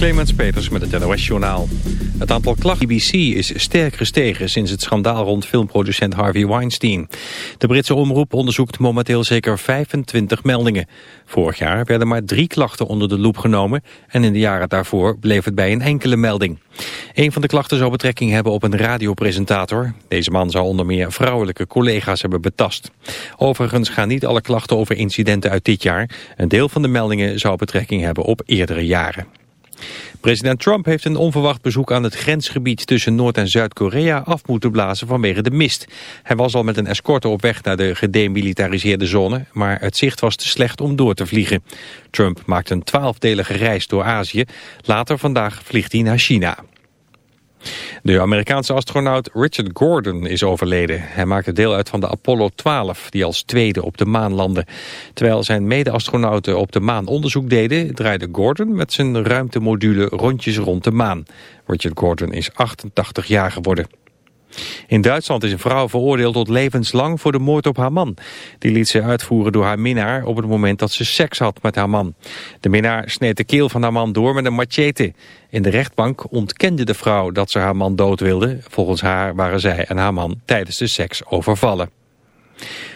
Clemens Peters met het NOS Journaal. Het aantal klachten BBC is sterk gestegen sinds het schandaal rond filmproducent Harvey Weinstein. De Britse omroep onderzoekt momenteel zeker 25 meldingen. Vorig jaar werden maar drie klachten onder de loep genomen en in de jaren daarvoor bleef het bij een enkele melding. Een van de klachten zou betrekking hebben op een radiopresentator. Deze man zou onder meer vrouwelijke collega's hebben betast. Overigens gaan niet alle klachten over incidenten uit dit jaar. Een deel van de meldingen zou betrekking hebben op eerdere jaren. President Trump heeft een onverwacht bezoek aan het grensgebied tussen Noord- en Zuid-Korea af moeten blazen vanwege de mist. Hij was al met een escorte op weg naar de gedemilitariseerde zone, maar het zicht was te slecht om door te vliegen. Trump maakt een twaalfdelige reis door Azië. Later vandaag vliegt hij naar China. De Amerikaanse astronaut Richard Gordon is overleden. Hij maakte deel uit van de Apollo 12, die als tweede op de maan landde. Terwijl zijn mede-astronauten op de maan onderzoek deden... draaide Gordon met zijn ruimtemodule rondjes rond de maan. Richard Gordon is 88 jaar geworden. In Duitsland is een vrouw veroordeeld tot levenslang voor de moord op haar man. Die liet ze uitvoeren door haar minnaar op het moment dat ze seks had met haar man. De minnaar sneed de keel van haar man door met een machete. In de rechtbank ontkende de vrouw dat ze haar man dood wilde. Volgens haar waren zij en haar man tijdens de seks overvallen.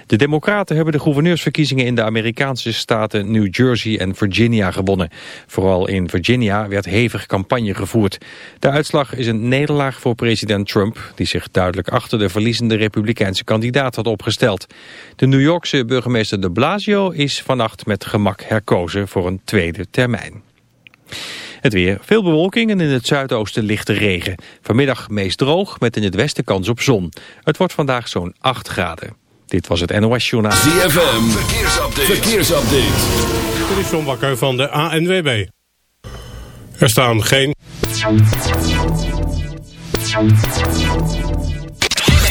De Democraten hebben de gouverneursverkiezingen in de Amerikaanse staten New Jersey en Virginia gewonnen. Vooral in Virginia werd hevig campagne gevoerd. De uitslag is een nederlaag voor president Trump, die zich duidelijk achter de verliezende republikeinse kandidaat had opgesteld. De New Yorkse burgemeester de Blasio is vannacht met gemak herkozen voor een tweede termijn. Het weer. Veel bewolking en in het zuidoosten lichte regen. Vanmiddag meest droog met in het westen kans op zon. Het wordt vandaag zo'n 8 graden. Dit was het NOS Journaal. ZFM, verkeersupdate. verkeersupdate. Dit is John Bakker van de ANWB. Er staan geen...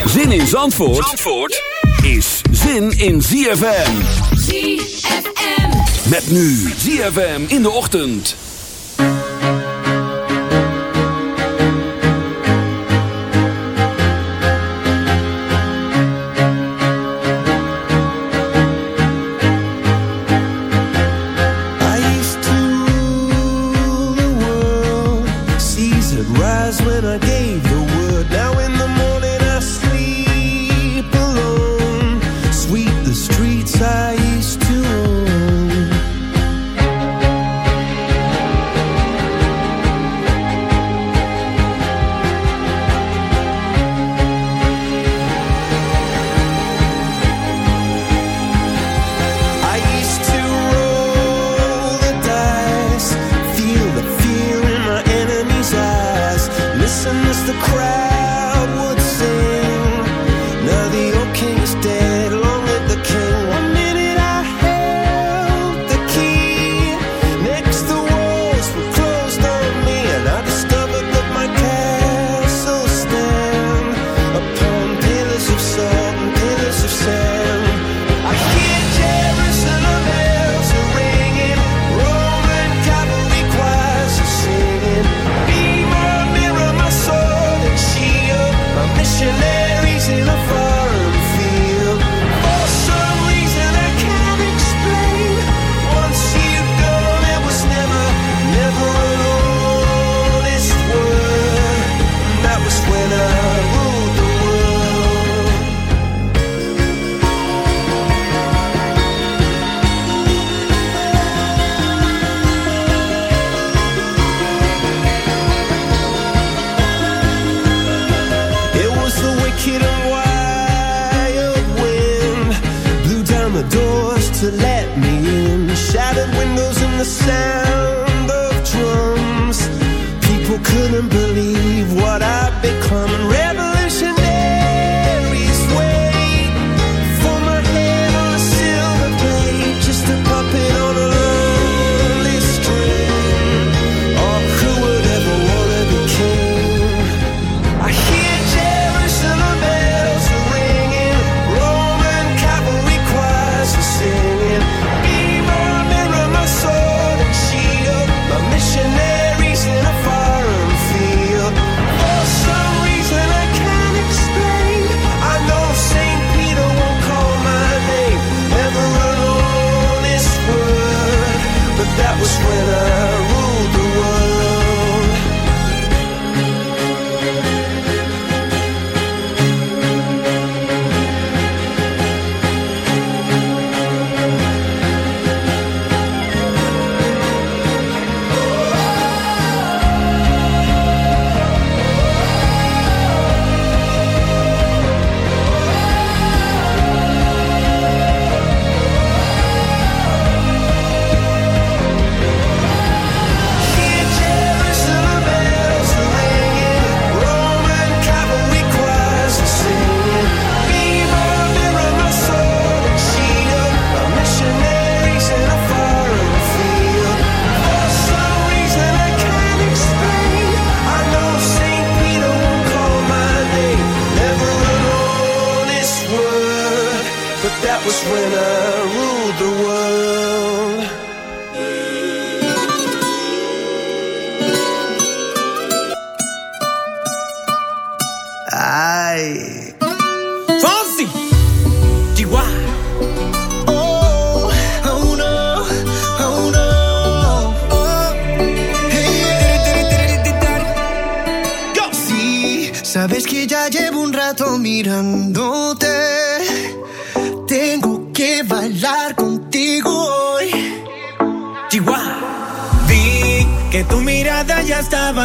Zin in Zandvoort, Zandvoort is zin in ZFM. ZFM. Met nu ZFM in de ochtend.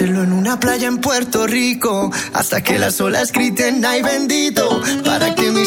en una playa en Puerto Rico hasta que las olas griten ay bendito para que mi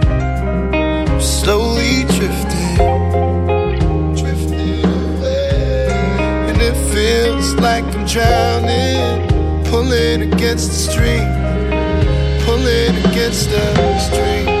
Feels like I'm drowning, pulling against the stream, pulling against the stream.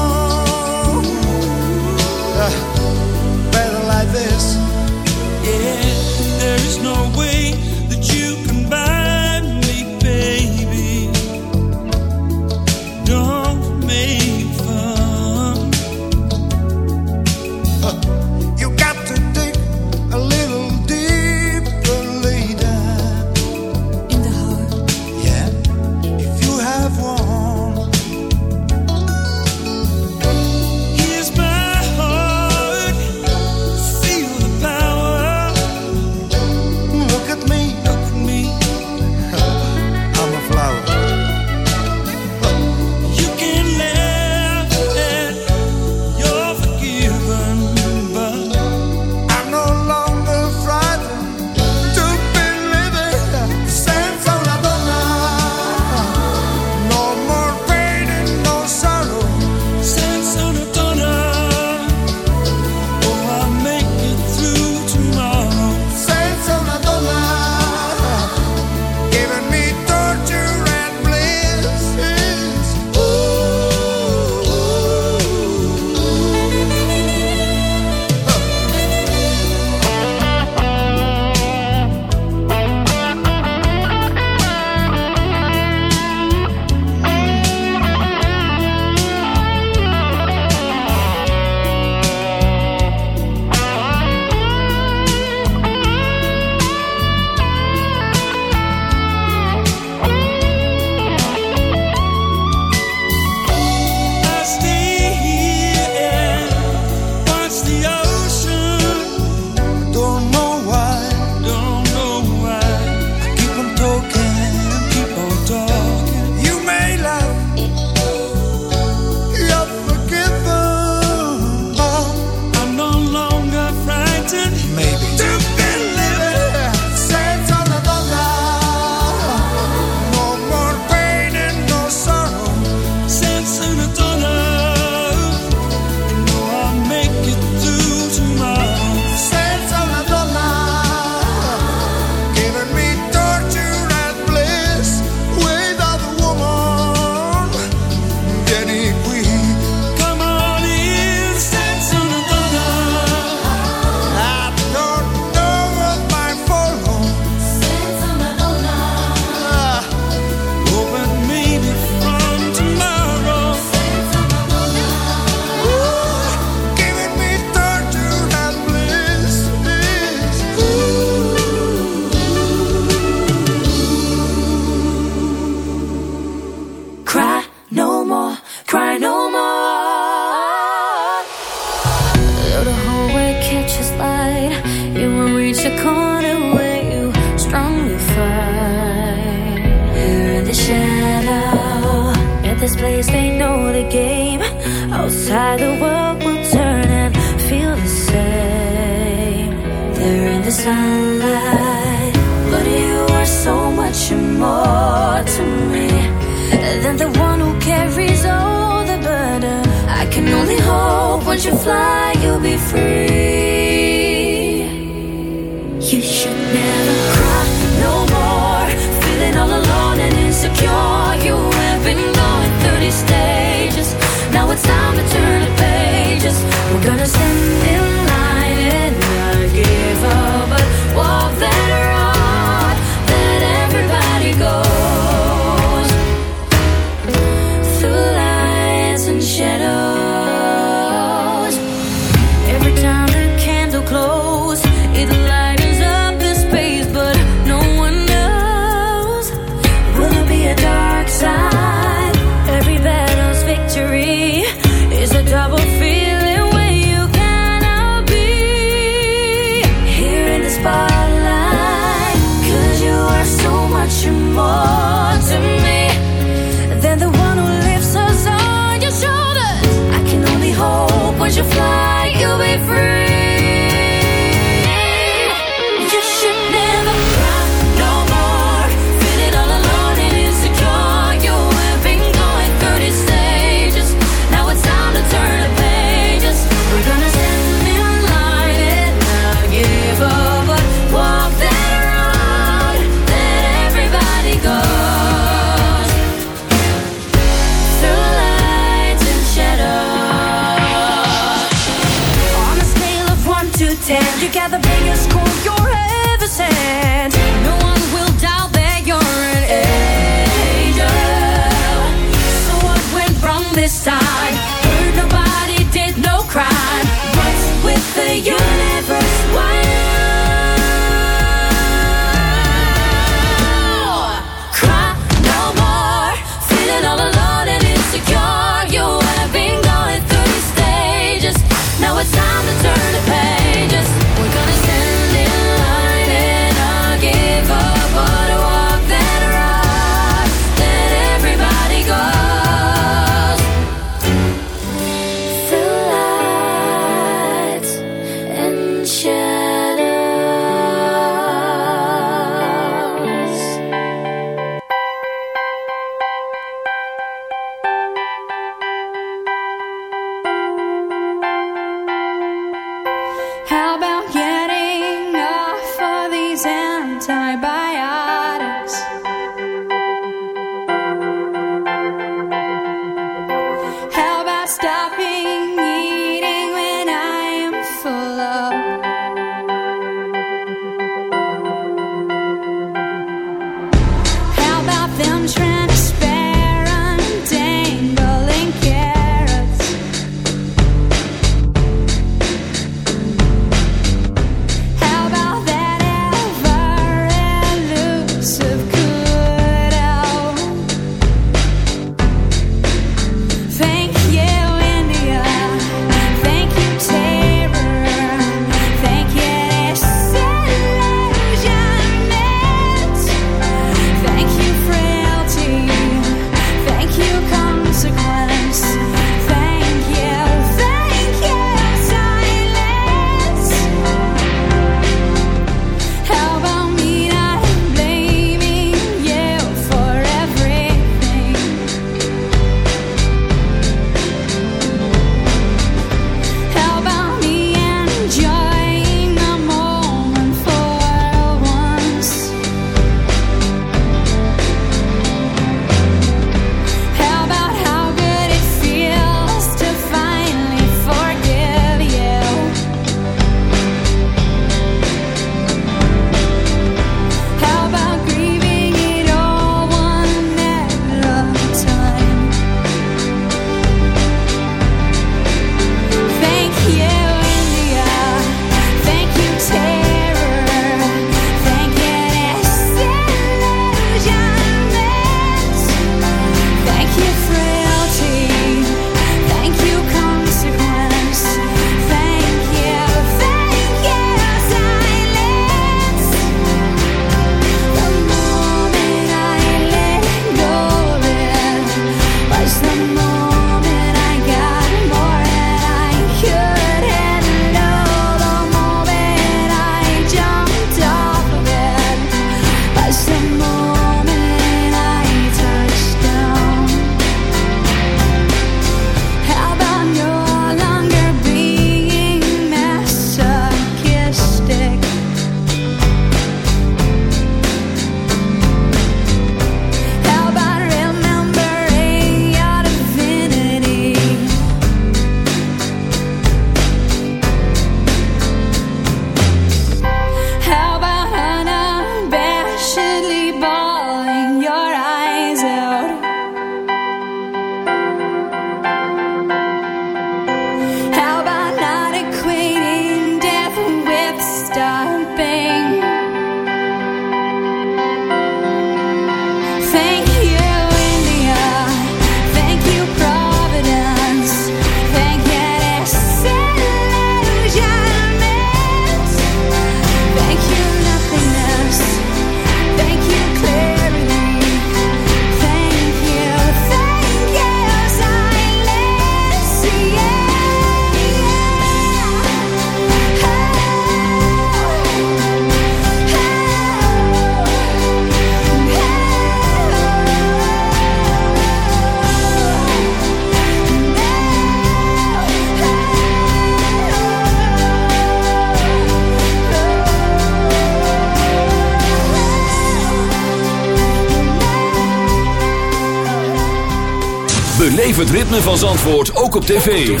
Beleef het ritme van Zandvoort ook op tv.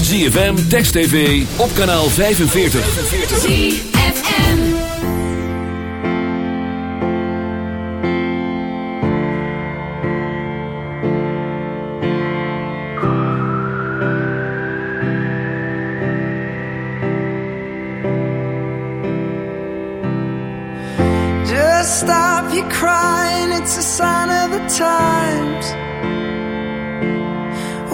ZFM, Text TV, op kanaal 45. ZFM. Just stop your crying, it's a sign of the times.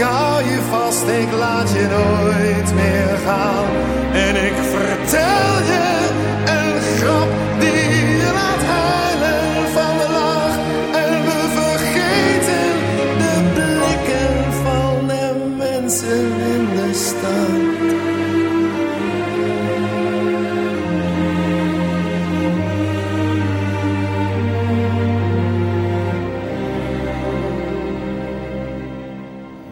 ik hou je vast, ik laat je nooit meer gaan. En ik vertel je.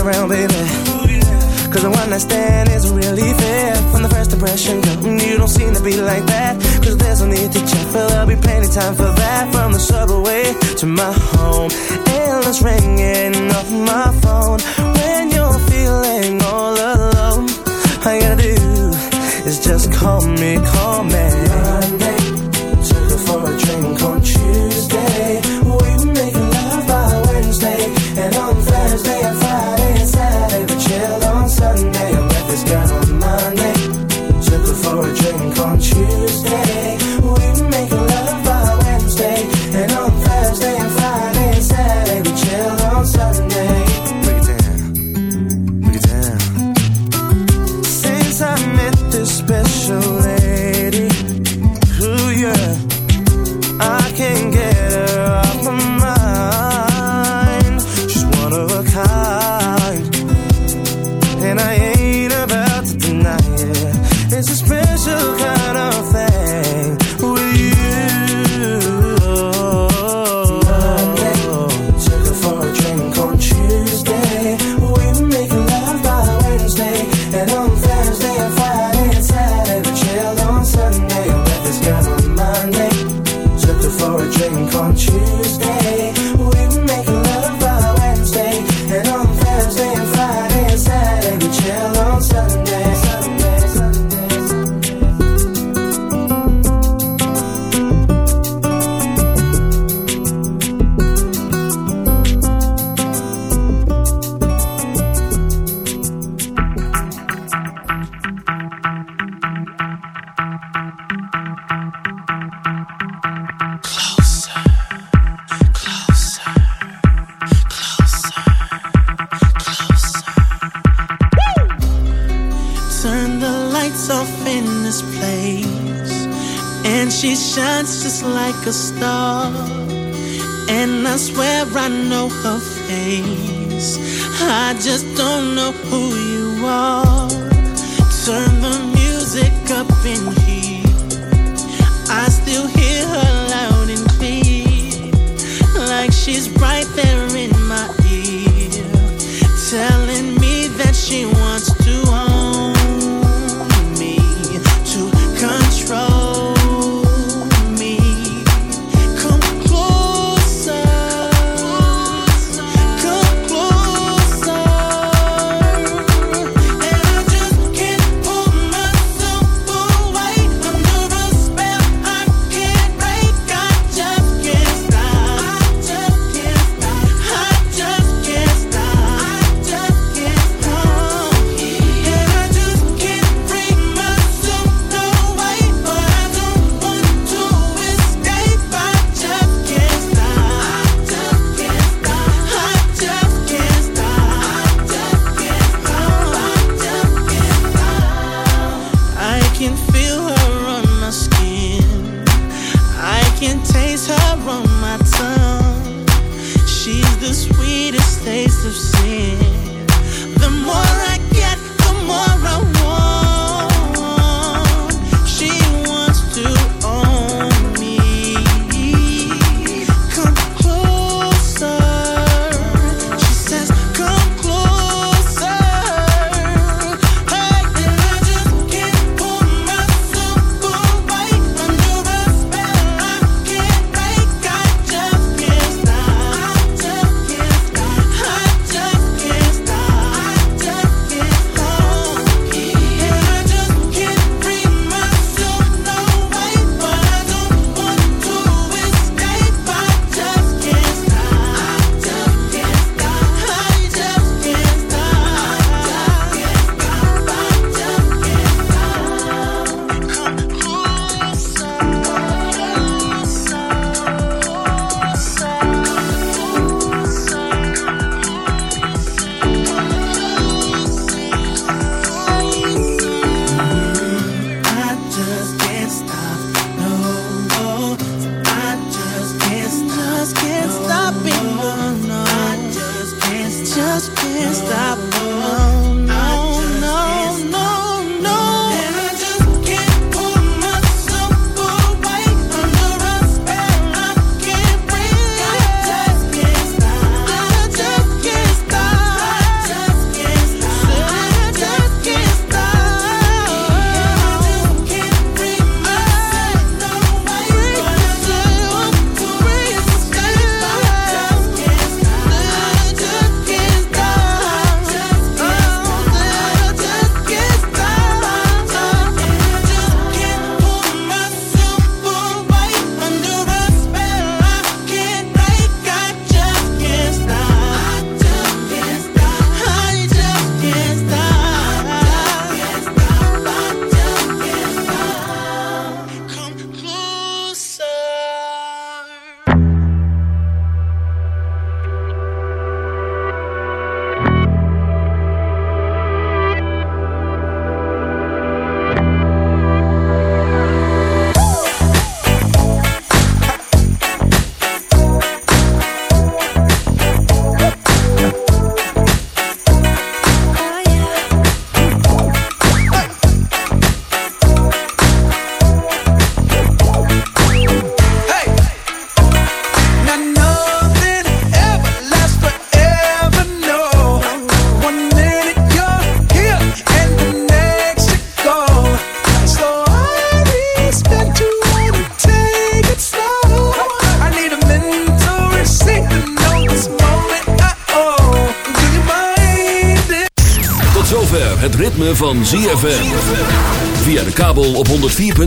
around, baby. Cause the one I stand isn't really fair. From the first impression, girl, you don't seem to be like that. Cause there's no need to check, but there'll be plenty time for that. From the subway to my home, endless ringing off my phone. When you're feeling all alone, all you gotta do is just call me, call me